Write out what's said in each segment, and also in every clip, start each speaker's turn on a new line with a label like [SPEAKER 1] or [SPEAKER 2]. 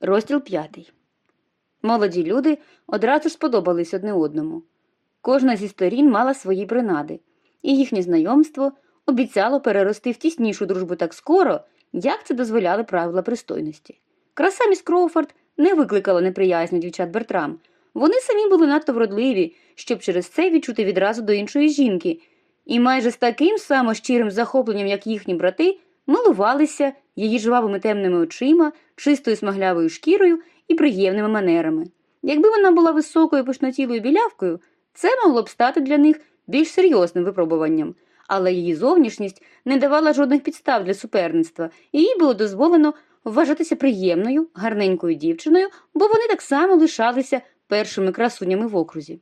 [SPEAKER 1] Розділ п'ятий. Молоді люди одразу ж сподобались одне одному. Кожна зі сторін мала свої принади, і їхнє знайомство обіцяло перерости в тіснішу дружбу так скоро, як це дозволяли правила пристойності. Краса міс Кроуфорд не викликала неприязні дівчат Бертрам. Вони самі були надто вродливі, щоб через це відчути відразу до іншої жінки, і майже з таким само щирим захопленням, як їхні брати, милувалися її жвавими темними очима, чистою смаглявою шкірою і приємними манерами. Якби вона була високою пишнотілою білявкою, це могло б стати для них більш серйозним випробуванням, але її зовнішність не давала жодних підстав для суперництва, і їй було дозволено вважатися приємною, гарненькою дівчиною, бо вони так само лишалися першими красунями в окрузі.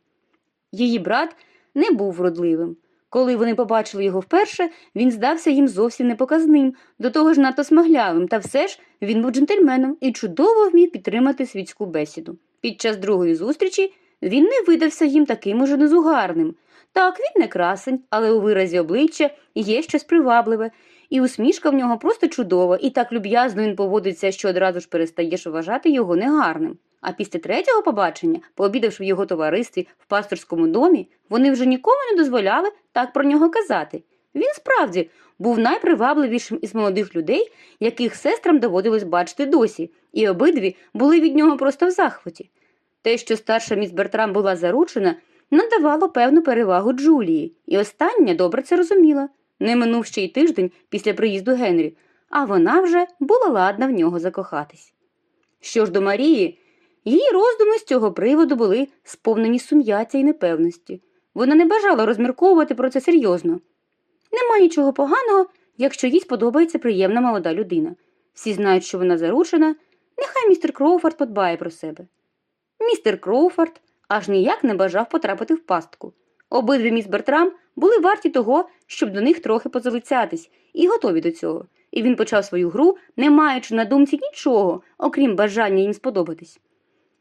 [SPEAKER 1] Її брат не був вродливим. Коли вони побачили його вперше, він здався їм зовсім непоказним, до того ж надто смаглявим, та все ж він був джентльменом і чудово вмів підтримати світську бесіду. Під час другої зустрічі він не видався їм таким уже незугарним. Так, він не красень, але у виразі обличчя є щось привабливе, і усмішка в нього просто чудова, і так люб'язно він поводиться, що одразу ж перестаєш вважати його негарним. А після третього побачення, пообідавши в його товаристві в пасторському домі, вони вже нікому не дозволяли так про нього казати. Він справді був найпривабливішим із молодих людей, яких сестрам доводилось бачити досі, і обидві були від нього просто в захваті. Те, що старша міс Бертрам була заручена, надавало певну перевагу Джулії, і остання добре це розуміла. Не минув ще й тиждень після приїзду Генрі, а вона вже була ладна в нього закохатись. Що ж до Марії, її роздуми з цього приводу були сповнені сум'яття і непевності. Вона не бажала розмірковувати про це серйозно. Нема нічого поганого, якщо їй сподобається приємна молода людина. Всі знають, що вона заручена, нехай містер Кроуфорд подбає про себе. Містер Кроуфорд аж ніяк не бажав потрапити в пастку. Обидві міс Бертрам були варті того, щоб до них трохи позалицятись, і готові до цього. І він почав свою гру, не маючи на думці нічого, окрім бажання їм сподобатись.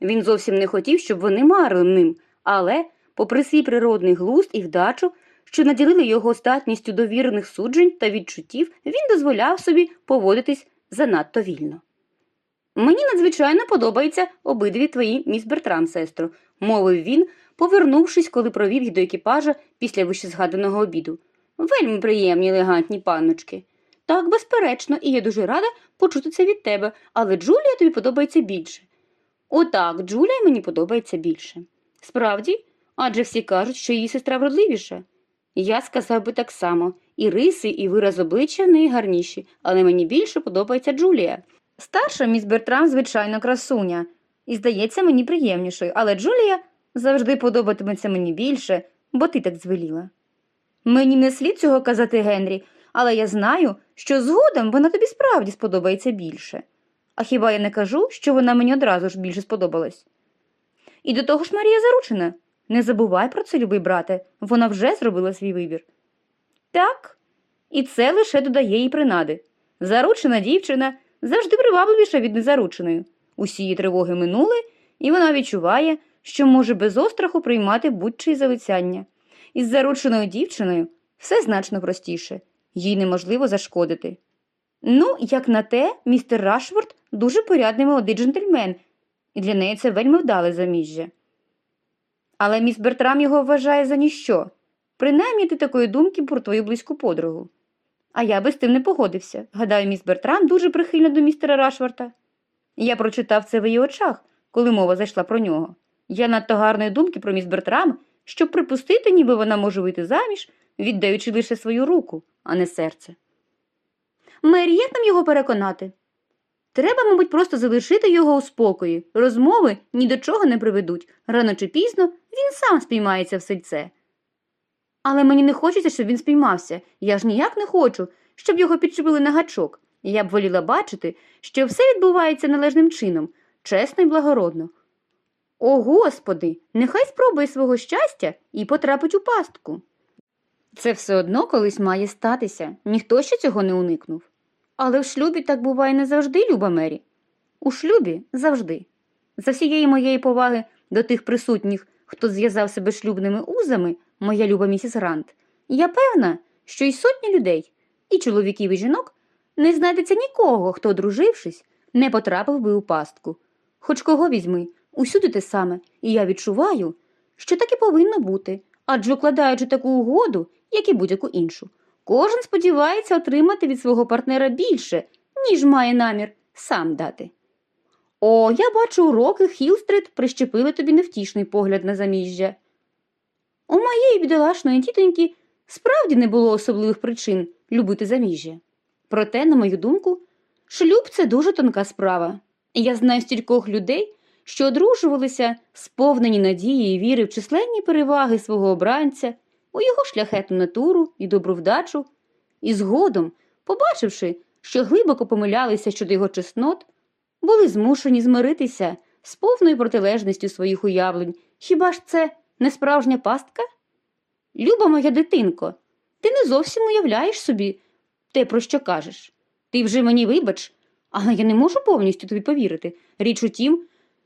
[SPEAKER 1] Він зовсім не хотів, щоб вони марили ним, але, попри свій природний глузд і вдачу, що наділили його здатністю довірених суджень та відчуттів, він дозволяв собі поводитись занадто вільно. Мені надзвичайно подобаються обидві твої міс Бертрам, сестро, мовив він, повернувшись, коли провів їх до екіпажа після вищезгаданого обіду. Вельми приємні елегантні панночки. Так, безперечно, і я дуже рада почути це від тебе, але Джулія тобі подобається більше. Отак, Джулія мені подобається більше. Справді, адже всі кажуть, що її сестра вродливіша. Я сказав би так само і риси, і вираз обличчя в неї гарніші, але мені більше подобається Джулія. Старша міс Бертрам, звичайно, красуня, і здається мені приємнішою, але Джулія завжди подобатиметься мені більше, бо ти так звеліла. Мені не слід цього казати Генрі, але я знаю, що згодом вона тобі справді сподобається більше. А хіба я не кажу, що вона мені одразу ж більше сподобалась? І до того ж Марія заручена. Не забувай про це, любий брате, вона вже зробила свій вибір. Так, і це лише додає їй принади. Заручена дівчина завжди привабливіша від незарученої. Усі її тривоги минули, і вона відчуває, що може без остраху приймати будь-чиї залицяння. Із зарученою дівчиною все значно простіше, їй неможливо зашкодити. Ну, як на те, містер Рашфорд дуже порядний молодий джентльмен, і для неї це вельми вдале заміжжя. Але міс Бертрам його вважає за ніщо. Принаймні ти такої думки про твою близьку подругу. А я би з тим не погодився. Гадаю, міс Бертрам дуже прихильна до містера Рашфорта. Я прочитав це в її очах, коли мова зайшла про нього. Я надто гарної думки про міс Бертрам, щоб припустити, ніби вона може вийти заміж, віддаючи лише свою руку, а не серце. Мері, як нам його переконати? Треба, мабуть, просто залишити його у спокої. Розмови ні до чого не приведуть. Рано чи пізно він сам спіймається в сельце. Але мені не хочеться, щоб він спіймався. Я ж ніяк не хочу, щоб його підчепили на гачок. Я б воліла бачити, що все відбувається належним чином, чесно і благородно. О, Господи, нехай спробує свого щастя і потрапить у пастку. Це все одно колись має статися, ніхто ще цього не уникнув. Але в шлюбі так буває не завжди, люба Мері. У шлюбі завжди. За всієї моєї поваги до тих присутніх, хто зв'язав себе шлюбними узами, моя люба місіс Грант, я певна, що й сотні людей, і чоловіків, і жінок, не знайдеться нікого, хто, одружившись, не потрапив би у пастку. Хоч кого візьми, усюди те саме, і я відчуваю, що так і повинно бути, адже укладаючи таку угоду, як і будь-яку іншу, кожен сподівається отримати від свого партнера більше, ніж має намір сам дати. О, я бачу, уроки Хілстрит прищепили тобі невтішний погляд на заміжжя. У моєї бідолашної тітоньки справді не було особливих причин любити заміжжя. Проте, на мою думку, шлюб це дуже тонка справа. Я знаю стількох людей, що одружувалися, сповнені надії і віри в численні переваги свого обранця, у його шляхетну натуру і добру вдачу, і згодом, побачивши, що глибоко помилялися щодо його чеснот, були змушені змиритися з повною протилежністю своїх уявлень. Хіба ж це не справжня пастка? Люба моя дитинко, ти не зовсім уявляєш собі те, про що кажеш. Ти вже мені вибач, але я не можу повністю тобі повірити. Річ у тім,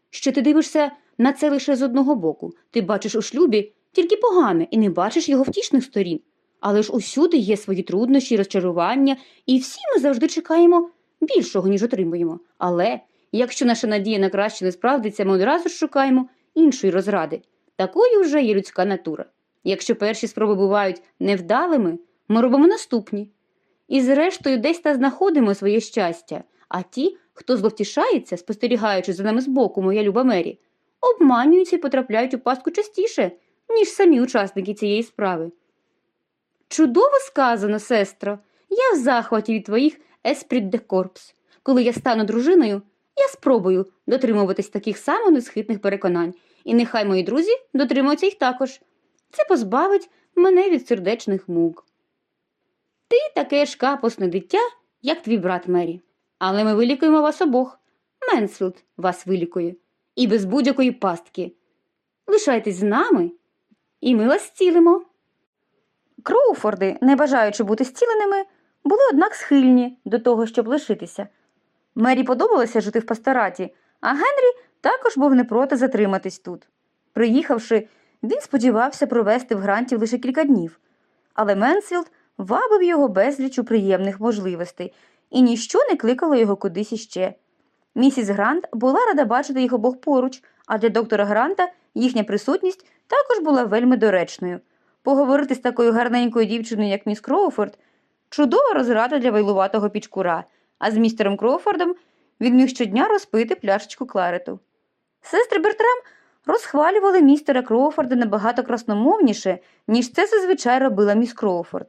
[SPEAKER 1] що ти дивишся на це лише з одного боку. Ти бачиш у шлюбі тільки погане і не бачиш його втішних сторін. Але ж усюди є свої труднощі, розчарування, і всі ми завжди чекаємо більшого, ніж отримуємо. Але якщо наша надія на краще не справдиться, ми одразу ж шукаємо іншої розради. Такою вже є людська натура. Якщо перші спроби бувають невдалими, ми робимо наступні. І зрештою десь та знаходимо своє щастя, а ті, хто зловтішається, спостерігаючи за нами збоку, моя люба Мері, обманюються і потрапляють у пастку частіше, ніж самі учасники цієї справи. Чудово сказано, сестро, я в захваті від твоїх esprit de corps. Коли я стану дружиною, я спробую дотримуватись таких само несхитних переконань, і нехай мої друзі дотримуються їх також. Це позбавить мене від сердечних мук. Ти таке ж капосне дитя, як твій брат Мері. Але ми вилікуємо вас обох. Менсфілд вас вилікує. І без будь-якої пастки. Лишайтесь з нами, і ми вас зцілимо. Кроуфорди, не бажаючи бути зціленими, були однак схильні до того, щоб лишитися. Мері подобалося жити в пастораті, а Генрі також був не проти затриматись тут. Приїхавши, він сподівався провести в Грантів лише кілька днів, але Менсфілд вабив його безлічу приємних можливостей, і ніщо не кликало його кудись іще. Місіс Грант була рада бачити їх обох поруч, а для доктора Гранта їхня присутність також була вельми доречною. Поговорити з такою гарненькою дівчиною, як міс Кроуфорд, чудова розрада для вайлуватого пічкура, а з містером Кроуфордом він міг щодня розпити пляшечку кларету. Сестри Бертрам розхвалювали містера Кроуфорда набагато красномовніше, ніж це зазвичай робила міс Кроуфорд.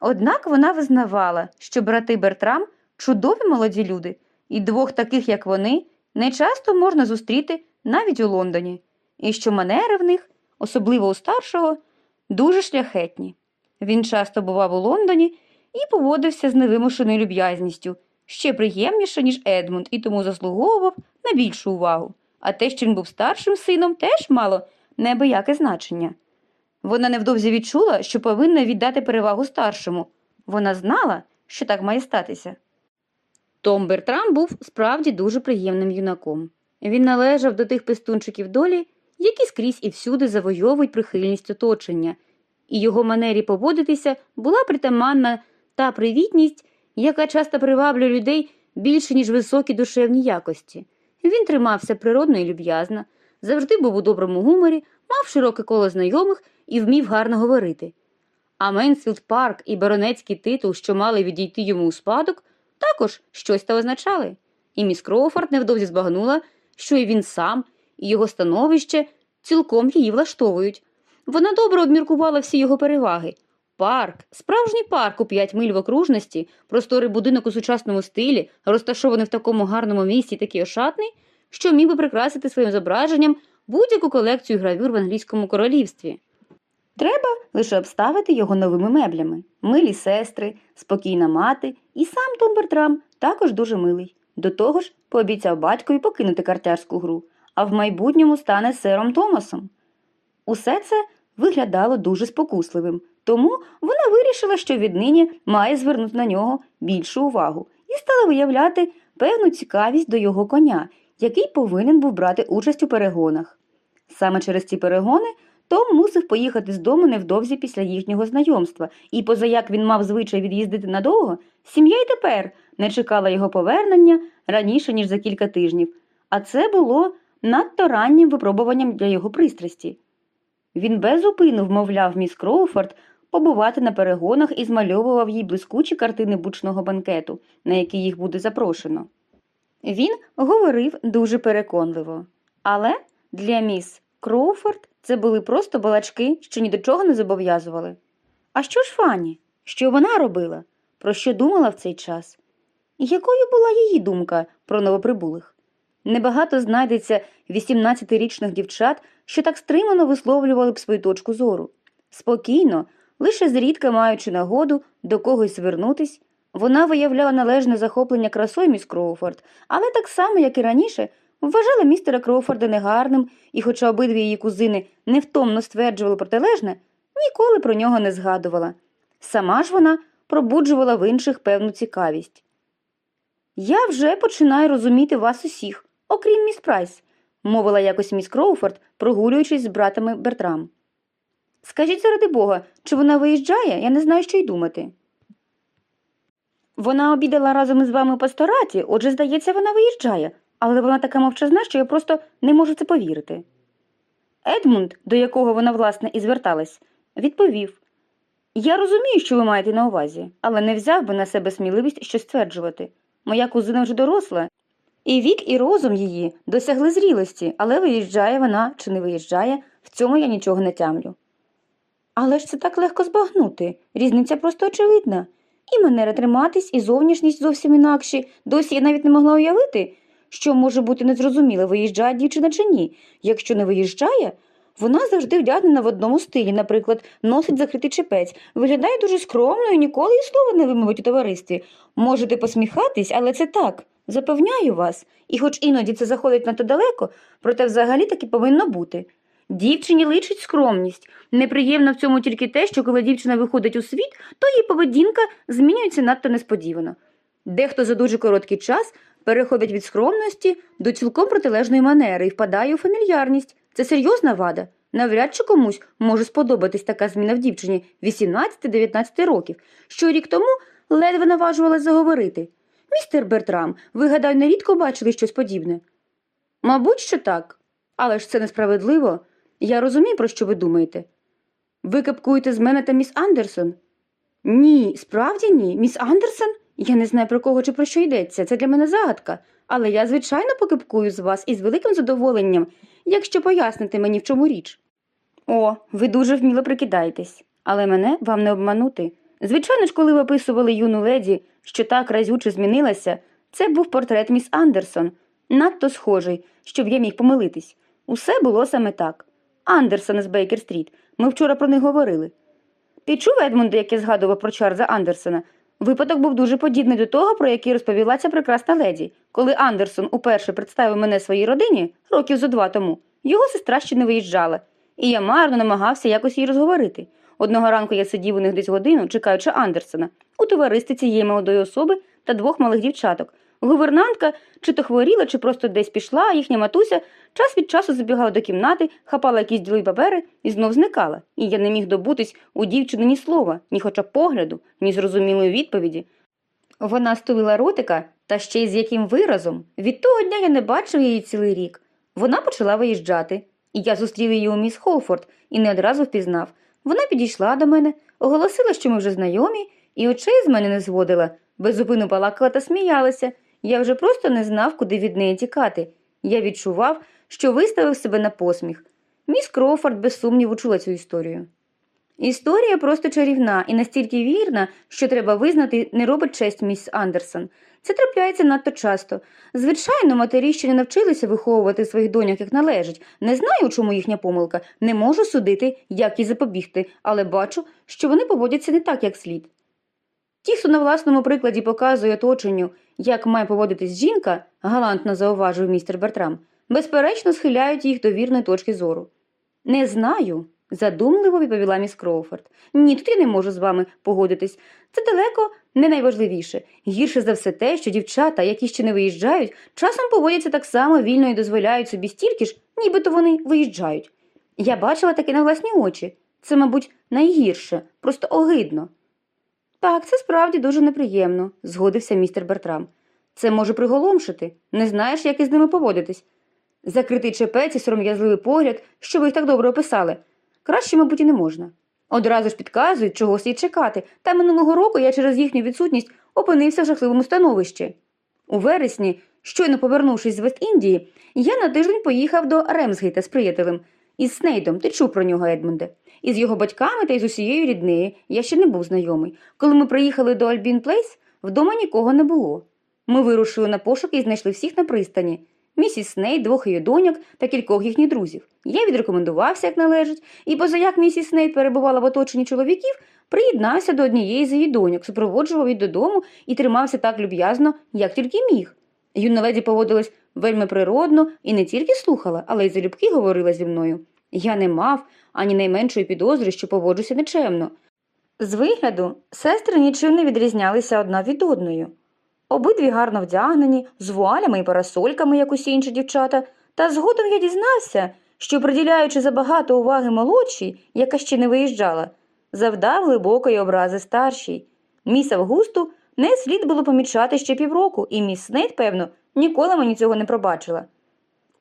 [SPEAKER 1] Однак вона визнавала, що брати Бертрам чудові молоді люди, і двох таких, як вони, не часто можна зустріти навіть у Лондоні, і що манери в них, особливо у старшого, дуже шляхетні. Він часто бував у Лондоні і поводився з невимушеною люб'язністю, ще приємніше, ніж Едмунд, і тому заслуговував на більшу увагу. А те, що він був старшим сином, теж мало неабияке значення. Вона невдовзі відчула, що повинна віддати перевагу старшому. Вона знала, що так має статися. Том Бертрам був справді дуже приємним юнаком. Він належав до тих пестунчиків долі, які скрізь і всюди завойовують прихильність оточення, і його манері поводитися була притаманна та привітність, яка часто приваблює людей більше, ніж високі душевні якості. Він тримався природно і люб'язно, завжди був у доброму гуморі, мав широке коло знайомих і вмів гарно говорити. А Менсфілд Парк і баронецький титул, що мали відійти йому у спадок, також щось та означали. І міс Кроуфорд невдовзі збагнула, що і він сам, і його становище цілком її влаштовують. Вона добре обміркувала всі його переваги. Парк, справжній парк у п'ять миль в окружності, просторий будинок у сучасному стилі, розташований в такому гарному місці, такий ошатний, що міг би прикрасити своїм зображенням будь-яку колекцію гравюр в англійському королівстві. Треба лише обставити його новими меблями. Милі сестри, спокійна мати, і сам Том Бертрам також дуже милий. До того ж, пообіцяв батькові покинути картярську гру, а в майбутньому стане сером Томасом. Усе це виглядало дуже спокусливим, тому вона вирішила, що віднині має звернути на нього більшу увагу і стала виявляти певну цікавість до його коня, який повинен був брати участь у перегонах. Саме через ці перегони Том мусив поїхати з дому невдовзі після їхнього знайомства, і позаяк він мав звичай від'їздити надовго, сім'я й тепер не чекала його повернення раніше, ніж за кілька тижнів, а це було надто раннім випробуванням для його пристрасті. Він безупину вмовляв міс Кроуфорд побувати на перегонах і змальовував їй блискучі картини бучного банкету, на який їх буде запрошено. Він говорив дуже переконливо, але для міс Кроуфорд це були просто балачки, що ні до чого не зобов'язували. А що ж Фанні? Що вона робила? Про що думала в цей час? І якою була її думка про новоприбулих? Небагато знайдеться 18-річних дівчат, що так стримано висловлювали б свою точку зору. Спокійно, лише зрідка маючи нагоду до когось звернутись, вона виявляла належне захоплення красою міс Кроуфорд, але так само, як і раніше, вважала містера Кроуфорда негарним, і, хоча обидві її кузини невтомно стверджували протилежне, ніколи про нього не згадувала. Сама ж вона пробуджувала в інших певну цікавість. Я вже починаю розуміти вас усіх, окрім міс Прайс, мовила якось міс Кроуфорд, прогулюючись з братами Бертрам. Скажіть заради Бога, чи вона виїжджає? Я не знаю, що й думати. Вона обідала разом із вами у пастораті, отже, здається, вона виїжджає, але вона така мовчазна, що я просто не можу це повірити. Едмунд, до якого вона, власне, і зверталась, відповів Я розумію, що ви маєте на увазі, але не взяв би на себе сміливість щось стверджувати. Моя кузина вже доросла, і вік, і розум її досягли зрілості, але виїжджає вона чи не виїжджає, в цьому я нічого не тямлю. Але ж це так легко збагнути, різниця просто очевидна. І манера триматись, і зовнішність зовсім інакші. Досі я навіть не могла уявити, що може бути незрозуміло, виїжджає дівчина чи ні. Якщо не виїжджає, вона завжди вдягнена в одному стилі, наприклад, носить закритий чепець, виглядає дуже скромно і ніколи і слова не вимовить у товаристві. Можете посміхатись, але це так. Запевняю вас, і хоч іноді це заходить надто далеко, проте взагалі таки повинно бути. Дівчині личить скромність. Неприємно в цьому тільки те, що коли дівчина виходить у світ, то її поведінка змінюється надто несподівано. Дехто за дуже короткий час переходить від скромності до цілком протилежної манери і впадає у фамільярність. Це серйозна вада. Навряд чи комусь може сподобатись така зміна в дівчині 18-19 років, що рік тому ледве наважувалась заговорити. Містер Бертрам, ви, гадаю, нерідко бачили щось подібне? Мабуть, що так. Але ж це несправедливо. Я розумію, про що ви думаєте. Ви кепкуєте з мене та міс Андерсон? Ні, справді ні. Міс Андерсон? Я не знаю про кого чи про що йдеться. Це для мене загадка. Але я, звичайно, покипкую з вас із великим задоволенням, якщо поясните мені, в чому річ. О, ви дуже вміло прикидаєтесь, але мене вам не обманути. Звичайно ж, коли ви описували юну леді, що так разюче змінилася, це був портрет міс Андерсон, надто схожий, щоб я міг помилитись. Усе було саме так. Андерсон з Бейкер Стріт. Ми вчора про них говорили. Ти чув, Едмунде, як я згадував про Чарльза Андерсона? Випадок був дуже подібний до того, про який розповіла ця прекрасна леді. Коли Андерсон уперше представив мене своїй родині, років зо два тому, його сестра ще не виїжджала, і я марно намагався якось її розговорити. Одного ранку я сидів у них десь годину, чекаючи Андерсона, у товаристві цієї молодої особи та двох малих дівчаток. Гувернантка чи то хворіла, чи просто десь пішла, а їхня матуся час від часу забігала до кімнати, хапала якісь ділові папери і знов зникала. І я не міг добутись у дівчини ні слова, ні хоча погляду, ні зрозумілої відповіді. Вона стулила ротика, та ще й з яким виразом. Від того дня я не бачив її цілий рік. Вона почала виїжджати, і я зустрів її у міс Холфорд і не одразу впізнав. Вона підійшла до мене, оголосила, що ми вже знайомі, і очей з мене не зводила, безупину балакала та сміялася. Я вже просто не знав, куди від неї тікати. Я відчував, що виставив себе на посміх. Міс Кроуфорд без сумніву чула цю історію. Історія просто чарівна і настільки вірна, що треба визнати, не робить честь міс Андерсон. Це трапляється надто часто. Звичайно, матері ще не навчилися виховувати своїх доньок як належить. Не знаю, у чому їхня помилка, не можу судити, як їй запобігти, але бачу, що вони поводяться не так, як слід. Ті, хто на власному прикладі показує оточенню, як має поводитись жінка, галантно зауважив містер Бертрам, безперечно схиляють їх до вірної точки зору. Не знаю, задумливо відповіла міс Кроуфорд. Ні, тут я не можу з вами погодитись. Це далеко не найважливіше. Гірше за все те, що дівчата, які ще не виїжджають, часом поводяться так само вільно і дозволяють собі стільки ж, нібито вони виїжджають. Я бачила таке на власні очі. Це, мабуть, найгірше, просто огидно. Так, це справді дуже неприємно, згодився містер Бертрам. Це може приголомшити, не знаєш, як із ними поводитись. Закритий чепець і сором'язливий погляд, що ви їх так добре описали. Краще, мабуть, і не можна. Одразу ж підказують, чого слід чекати, та минулого року я через їхню відсутність опинився в жахливому становищі. У вересні, щойно повернувшись з Вест-Індії, я на тиждень поїхав до Ремсгейта з приятелем. Із Снейдом, ти чув про нього, Едмунде. Із його батьками та із усією ріднею я ще не був знайомий. Коли ми приїхали до Альбін Плейс, вдома нікого не було. Ми вирушили на пошуки і знайшли всіх на пристані. Місіс Снейд, двох її доньок та кількох їхніх друзів. Я відрекомендувався, як належить, і позаяк місіс Снейд перебувала в оточенні чоловіків, приєднався до однієї з її доньок, супроводжував її додому і тримався так люб'язно, як тільки міг. Юна леді поводилась вельми природно і не тільки слухала, але й залюбки говорила зі мною. Я не мав ані найменшої підозри, що поводжуся нечемно. З вигляду сестри нічим не відрізнялися одна від одної. Обидві гарно вдягнені, з вуалями і парасольками, як усі інші дівчата, та згодом я дізнався, що, приділяючи забагато уваги молодшій, яка ще не виїжджала, завдав глибокої образи старшій. Міс Августу не слід було помічати ще півроку, і міс Снейд, певно, ніколи мені цього не пробачила.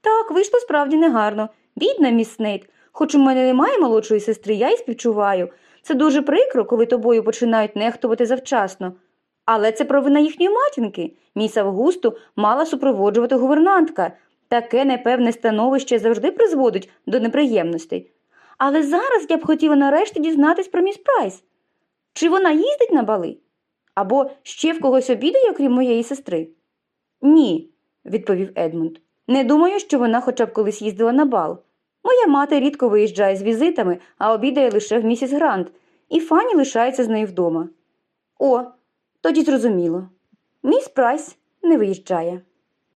[SPEAKER 1] Так, вийшло справді негарно. Бідна міс Снейд. Хоч у мене немає молодшої сестри, я й співчуваю. Це дуже прикро, коли тобою починають нехтувати завчасно. Але це провина їхньої матінки. Міс Августу мала супроводжувати гувернантка. Таке непевне становище завжди призводить до неприємностей. Але зараз я б хотіла нарешті дізнатись про міс Прайс. Чи вона їздить на бали? Або ще в когось обідає, окрім моєї сестри? Ні, відповів Едмунд. Не думаю, що вона хоча б колись їздила на бал. Моя мати рідко виїжджає з візитами, а обідає лише в місіс Грант, і Фанні лишається з нею вдома. О, тоді зрозуміло. Міс Прайс не виїжджає.